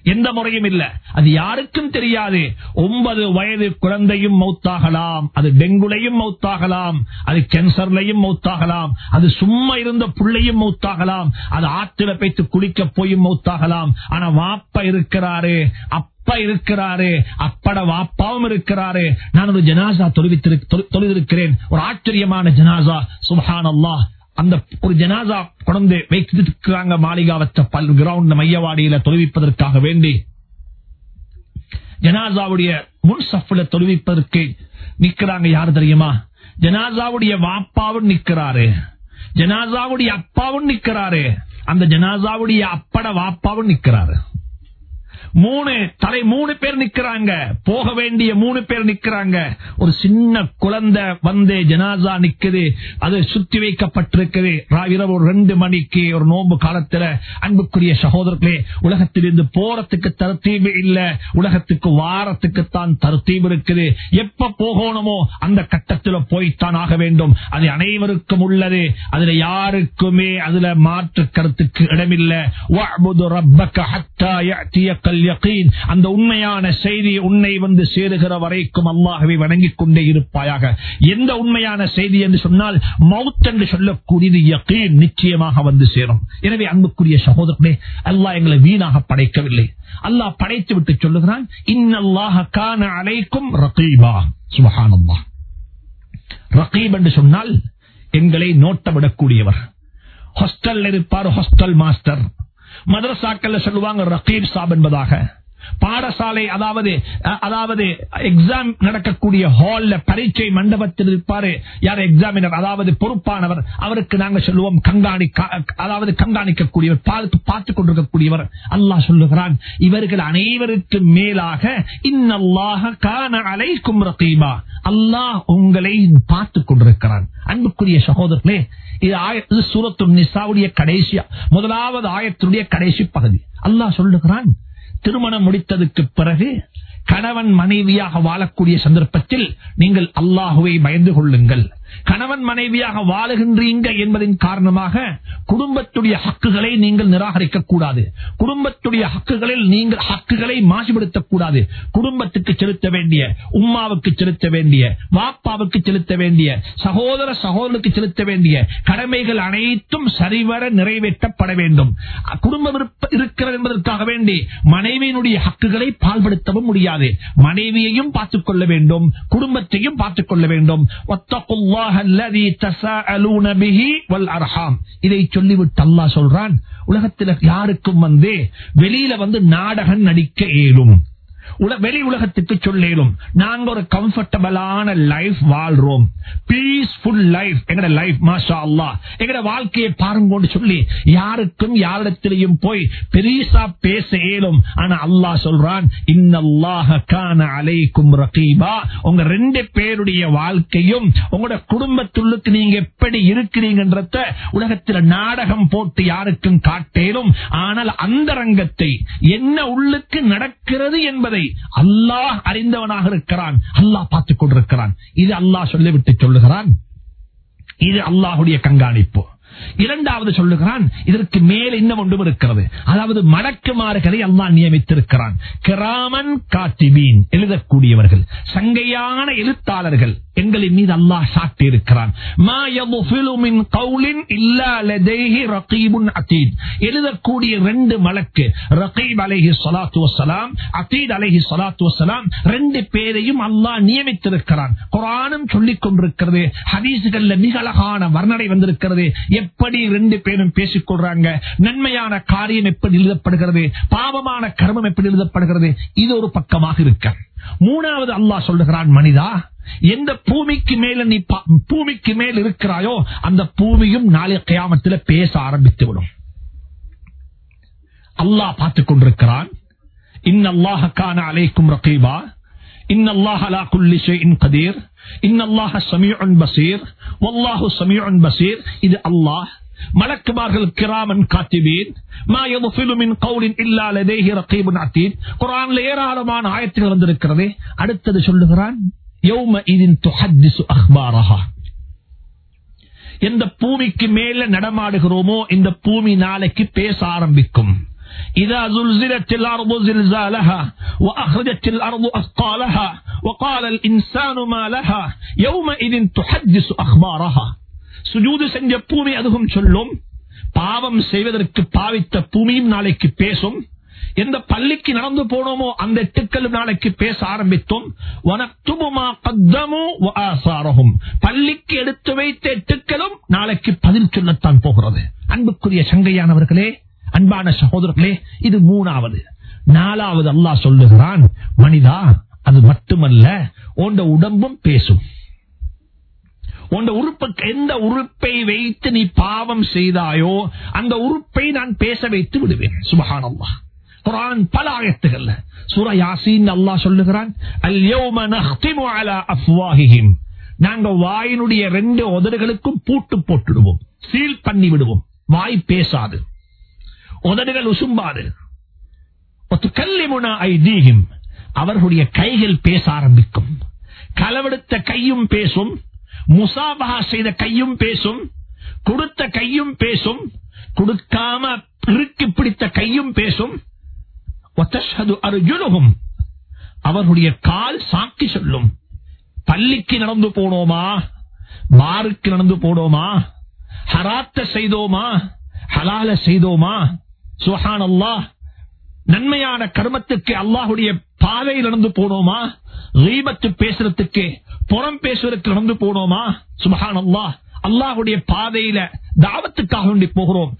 Speaker 1: எந்த முறையும் இல்ல. அது யாருக்கும் தெரியாது. ஒன்பது வயது குழந்தையும் மௌத்தாகலாம். அது டெங்குலையும் மௌத்தாகலாம். அது கேன்சர்லையும் மௌத்தாகலாம். அது சும்மா இருந்த புள்ளையும் மௌத்தாகலாம். அது ஆற்றில பைத்து குளிக்க போயும் மௌத்தாகலாம். ஆனா வாப்ப இருக்கிறாரு. அப்பா இருக்கிறாரு. அப்பட வாப்பாவும் இருக்கிறாரு. நான் ஒரு ஜனாசா தொழுவித்திருக்கிறேன் ஒரு ஆச்சரியமான ஜனாசா. சுபஹான் அல்லாஹ் அந்த ஒரு ஜனாசா குழந்தை வைத்திருக்கிறாங்க மாளிகாவற்ற பல் கிரவுண்ட் மையவாடியில தொழுவிப்பதற்காக வேண்டி. ஜனாசாவுடைய முன் சஃப்ல தொழுவிப்பதற்கு நிக்கிறாங்க யாரு தெரியுமா? ஜனாசாவுடைய வாப்பாவும் நிக்கிறாரு ஜனாசாவுடைய அப்பாவும் நிக்கிறாரு அந்த ஜனாசாவுடைய அப்பட வாப்பாவும் நிக்கிறாரு மூணு தலை மூணு பேர் நிக்கிறாங்க. போக வேண்டிய மூணு பேர் நிக்கிறாங்க. ஒரு சின்ன குழந்தை வந்து ஜனாசா நிக்குது. அது சுத்தி வைக்கப்பட்டிருக்குது. இரவு ஒரு ரெண்டு மணிக்கு ஒரு நோம்பு காலத்துல அன்புக்குரிய சகோதரர்களே உலகத்திலிருந்து போறதுக்கு தரத்தீவு இல்ல. உலகத்துக்கு வாரத்துக்கு தான் தரத்தீவு இருக்குது. எப்ப போகணுமோ அந்த கட்டத்தில் போய்த்தான் ஆக வேண்டும். அது அனைவருக்கும் உள்ளது. அதுல யாருக்குமே அதுல மாற்று கருத்துக்கு இடமில்லை. அந்த உண்மையான செய்தி உன்னை வந்து சேருகிற வரைக்கும் அல்லாகவே வணங்கிக் கொண்டே இருப்பாயாக. எந்த உண்மையான செய்தி என்று சொன்னால் மவுத் என்று சொல்லக்கூடியது யக்கீன் நிச்சயமாக வந்து சேரும். எனவே அன்புக்குரிய சகோதரனே அல்லாஹ் எங்களை வீணாக படைக்கவில்லை. அல்லாஹ் படைத்து விட்டு சொல்லுகிறான் இன்னல்லாக காண அலைக்கும் ரகீபா. சுபஹானல்லா ரகீப் என்று சொன்னால் எங்களை நோட்டமிடக்கூடியவர். ஹாஸ்டல் இருப்பார் ஹாஸ்டல் மாஸ்டர். மதரசாக்கள் சொல்லுவாங்க ரகீப் சாப் என்பதாக. பாடசாலை அதாவது அதாவது எக்ஸாம் நடக்கக்கூடிய ஹால்ல பரீட்சை மண்டபத்தில் இருப்பாரு. யார் எக்ஸாமினர் அதாவது பொறுப்பானவர். அவருக்கு நாங்கள் சொல்லுவோம் கண்காணி அதாவது கண்காணிக்கக்கூடியவர் பார்த்து பார்த்துக் கொண்டிருக்கக்கூடியவர். அல்லாஹ் சொல்லுகிறான் இவர்கள் அனைவருக்கு மேலாக இன்னல்லாக காண அலைக்கும் ரகீபா. அல்லாஹ் உங்களை பார்த்துக் கொண்டிருக்கிறான். அன்புக்குரிய சகோதரர்களே இது ஆயத்து சூரத்து நிசாவுடைய கடைசியா முதலாவது ஆயத்தினுடைய கடைசி பகுதி. அல்லாஹ் சொல்லுகிறான் திருமணம் முடித்ததுக்கு பிறகு கணவன் மனைவியாக வாழக்கூடிய சந்தர்ப்பத்தில் நீங்கள் அல்லாஹுவை பயந்து கொள்ளுங்கள். கணவன் மனைவியாக வாழுகின்றீங்க என்பதின் காரணமாக குடும்பத்துடைய ஹக்குகளை நீங்கள் நிராகரிக்க கூடாது. குடும்பத்துடைய ஹக்குகளில் நீங்கள் ஹக்குகளை மாசுபடுத்தக் கூடாது. குடும்பத்துக்கு செலுத்த வேண்டிய உம்மாவுக்கு செலுத்த வேண்டிய வாப்பாவுக்கு செலுத்த வேண்டிய சகோதர சகோதரருக்கு செலுத்த வேண்டிய கடமைகள் அனைத்தும் சரிவர நிறைவேற்றப்பட வேண்டும். குடும்பம் இருக்கிறது என்பதற்காக வேண்டி மனைவியினுடைய ஹக்குகளை பால்படுத்தவும் முடியாது. மனைவியையும் பார்த்துக் கொள்ள வேண்டும். குடும்பத்தையும் பார்த்துக் கொள்ள வேண்டும். இதை சொல்லிவிட்டு அல்லா சொல்றான் உலகத்தில் யாருக்கும் வந்து வெளியில வந்து நாடகம் நடிக்க இயலும். வெளி உலகத்துக்கு சொல்லேனும் நாங்க ஒரு கம்ஃபர்டபிளான லைஃப் வாழ்றோம். பீஸ்ஃபுல் லைஃப் எங்கட லைஃப் மாஷா அல்லா எங்கட வாழ்க்கையை பாருங்கன்னு சொல்லி யாருக்கும் யாரிடத்திலையும் போய் பெரிசா பேச இயலும். ஆனா அல்லாஹ் சொல்றான் இன்னல்லாஹ கான அலைக்கும் ரகீபா. உங்க ரெண்டு பேருடைய வாழ்க்கையும் உங்களோட குடும்பத்துள்ளுக்கு நீங்க எப்படி இருக்கிறீங்கன்றத உலகத்தில் நாடகம் போட்டு யாருக்கும் காட்டேலும். ஆனால் அந்த ரங்கத்தை என்ன உள்ளுக்கு நடக்கிறது என்பதை அல்லாஹ் அறிந்தவனாக இருக்கிறான். அல்லாஹ் பார்த்துக் கொண்டிருக்கிறான். இது அல்லாஹ் சொல்லிவிட்டு சொல்லுகிறான். இது அல்லாஹுடைய கண்காணிப்பு. இரண்டாவது சொல்லுகிறான் இதற்கு மேல் இன்னும் ஒன்றும் இருக்கிறது. அதாவது மடக்குமாறுகளை அல்லா நியமித்திருக்கிறான். கிராமன் காட்டிபீன் எழுதக்கூடியவர்கள் சங்கையான எழுத்தாளர்கள் எங்களின் மீது அல்லாஹ் சாட்டி இருக்கிறான் எழுதக்கூடிய ரெண்டு மலக்கு ரகீப் அலஹி சலாத்து வசலாம் அதீத் அலஹி சலாத்து வசலாம் ரெண்டு பேரையும் அல்லாஹ் நியமித்திருக்கிறான். குரானும் சொல்லிக் கொண்டிருக்கிறது ஹதீசுகள்ல மிக அழகான வர்ணனை வந்திருக்கிறது. எப்படி ரெண்டு பேரும் பேசிக் கொள்றாங்க? நன்மையான காரியம் எப்படி எழுதப்படுகிறது? பாவமான கர்மம் எப்படி எழுதப்படுகிறது? இது ஒரு பக்கமாக இருக்க. மூணாவது அல்லாஹ் சொல்லுகிறான் மனிதா எந்த பூமிக்கு மேல நீ பூமிக்கு மேல் இருக்கிறாயோ அந்த பூமியும் நாளைய கயாமத்தில் பேச ஆரம்பித்து விடும். அல்லாஹ் பார்த்துக் கொண்டிருக்கிறான் இன்னல்லாஹ கான அலைக்கும் ரகீபா இன்னல்லாஹ் அலா குல்லி ஷைஇன் கதீர் இன்னல்லாஹ சமீஉன் பசீர். வல்லாஹு சமீஉன் பசீர். இது அல்லாஹ். மலக்குமார்கள் கிராமன் காத்திபீன். மா யதுஃபிலு மின் கௌலின் இல்லா லதைஹி ரகீபுன் அதீத் குர்ஆன்ல ஏராளமான ஆயத்துகள் வந்திருக்கிறது. அடுத்தது சொல்லுகிறான் யௌம இதின் துஹத்திசு அஹ்பாரஹா. எந்த பூமிக்கு மேல நடமாடுகிறோமோ இந்த பூமி நாளைக்கு பேச ஆரம்பிக்கும். إذا زلزلت الأرض زلزالها وأخرجت الأرض أثقالها وقال الإنسان ما لها يومئذ تحدث أخبارها சுஜூது செஞ்ச பூமி அதுவும் சொல்லும் பாவம் செய்வதற்கு பாவித்த பூமியும் நாளைக்கு பேசும் எந்த பள்ளிக்கு நடந்து போனோமோ அந்த எட்டுக்களும் நாளைக்கு பேச ஆரம்பித்தோம் வனக்துபு மா கத்தமு வ ஆசாரஹும். பள்ளிக்கு எடுத்து வைத்த எட்டுக்களும் நாளைக்கு பதில் சொல்லத்தான் போகிறது அன்புக்குரிய சங்கையானவர்களே அன்பான சகோதரர்களே இது மூணாவது. நாலாவது அல்லாஹ் சொல்லுகிறான் மனிதா அது மட்டுமல்ல உண்ட உடம்பும் பேசும். உண்ட உறுப்புக்கு எந்த உறுப்பை வைத்து நீ பாவம் செய்தாயோ அந்த உறுப்பை நான் பேச வைத்து விடுவேன். சுபஹானல்லாஹ். குரான் பல ஆயத்துகள்ல. சூர யாசீன் அல்லாஹ் சொல்லுகிறான் நாங்க வாயினுடைய ரெண்டு உதடுகளுக்கும் பூட்டு போட்டுடுவோம். சீல் பண்ணி விடுவோம். வாய் பேசாது. உதடுகள் உசும்பாது. ஒத்துக்கல்லிமுனா ஐதீஹிம். அவர்களுடைய கைகள் பேச ஆரம்பிக்கும். களவெடுத்த கையும் பேசும். முசாபகா செய்த கையும் பேசும். கொடுத்த கையும் பேசும். கொடுக்காம இறுக்கி பிடித்த கையும் பேசும். ஒத்தஷது அவர்களுடைய கால் சாக்கி சொல்லும். பள்ளிக்கு நடந்து போனோமா? பாருக்கு நடந்து போனோமா? ஹராத்த செய்தோமா? ஹலால செய்தோமா? சுஹான் அல்லாஹ் நன்மையான கர்மத்துக்கு அல்லாஹுடைய பாதையில் நடந்து போனோமா? ரீபத்து பேசுறதுக்கு புறம் பேசுவதற்கு நடந்து போனோமா? சுபஹான் அல்லாஹ் அல்லாஹுடைய பாதையில தாவத்துக்காக வேண்டி போகிறோம்.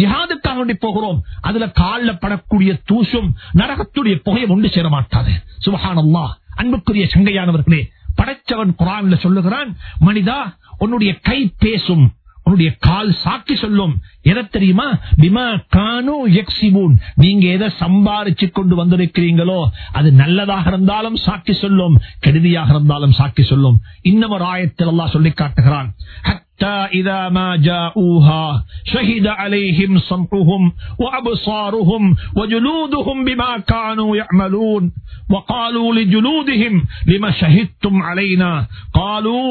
Speaker 1: ஜிஹாதுக்காக வேண்டி போகிறோம். அதுல கால்ல படக்கூடிய தூசும் நரகத்துடைய புகையை ஒன்று சேர மாட்டாது சுபஹான் அல்லாஹ் அன்புக்குரிய சங்கையானவர்களே படைச்சவன் குரான்ல சொல்லுகிறான் மனிதா உன்னுடைய கை பேசும். உன்னுடைய கால் சாக்கி சொல்லும் எதை தெரியுமா பிமா கானு எக்ஸிபூன் நீங்க எதை சம்பாரிச்சு கொண்டு வந்திருக்கிறீங்களோ அது நல்லதாக இருந்தாலும் சாக்கி சொல்லும் கெடுதியாக இருந்தாலும் சாக்கி சொல்லும் இன்னும் ஒரு ஆயத்தில் அல்லாஹ் சொல்லி காட்டுகிறான் حتى إذا ما جاءوها شهد عليهم سمعهم وأبصارهم وجلودهم بما كانوا يعملون وقالوا لجلودهم لما شهدتم علينا قالوا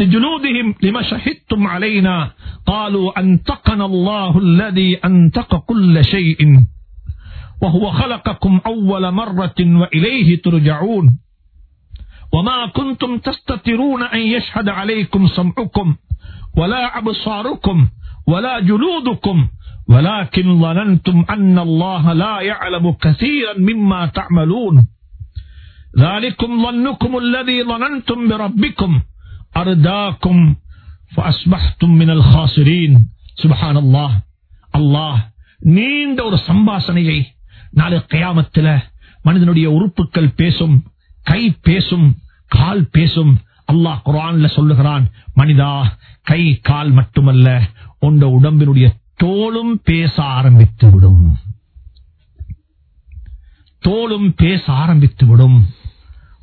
Speaker 1: جلودهم لما شهدتم علينا قالوا أنتقنا الله الذي أنتق كل شيء وهو خلقكم أول مرة وإليه ترجعون وما كنتم تستترون أن يشهد عليكم سمعكم ولا أبصاركم ولا جلودكم ولكن ظننتم أن الله لا يعلم كثيرا مما تعملون ذلكم ظنكم الذي ظننتم بربكم அருதாக்கும் அஸ்பஹ்தும் மினல் ஹாசிரீன் சுபஹான் அல்லாஹ் அல்லாஹ் நீண்ட ஒரு சம்பாசனையை நாளை கயாமத்தில் மனிதனுடைய உறுப்புகள் பேசும் கை பேசும் கால் பேசும். அல்லாஹ் குரான்ல சொல்லுகிறான் மனிதா கை கால் மட்டுமல்ல உண்ட உடம்பினுடைய தோளும் பேச ஆரம்பித்து விடும். தோளும் பேச ஆரம்பித்து விடும்.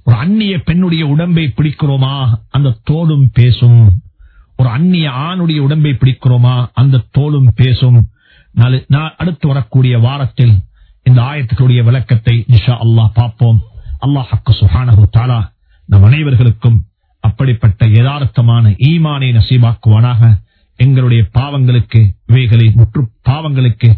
Speaker 1: ஒரு அந்நிய பெண்ணுடைய உடம்பை பிடிக்கிறோமா? அந்த தோளும் பேசும். ஒரு அந்நிய ஆணுடைய உடம்பை பிடிக்கிறோமா? அந்த தோளும் பேசும். அடுத்து வரக்கூடிய வாரத்தில் இந்த ஆயத்துக்களுடைய விளக்கத்தை நிஷா அல்லாஹ் பார்ப்போம். அல்லாஹக்கு சுஹானஹு தாலா நம் அனைவர்களுக்கும் அப்படிப்பட்ட யதார்த்தமான ஈமானை நசீபாக்குவானாக. எங்களுடைய பாவங்களுக்கு இவைகளை முற்று பாவங்களுக்கு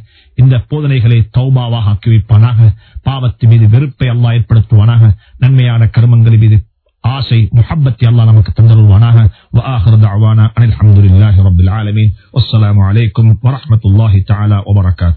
Speaker 1: இந்த போதனைகளை தௌபாவாக ஆக்கி வைப்பானாக பாவத்தின் மீது வெறுப்பை அல்லா ஏற்படுத்துவானாக. நன்மையான கர்மங்களின் மீது ஆசை முஹப்பத்தி அல்லா நமக்கு தந்தருவானாக அலமதுல்லாஹி ரபுல் அஸ்லாம் வலைக்கம் வரமத்துல்லாஹி தாலா வபரகாத்து.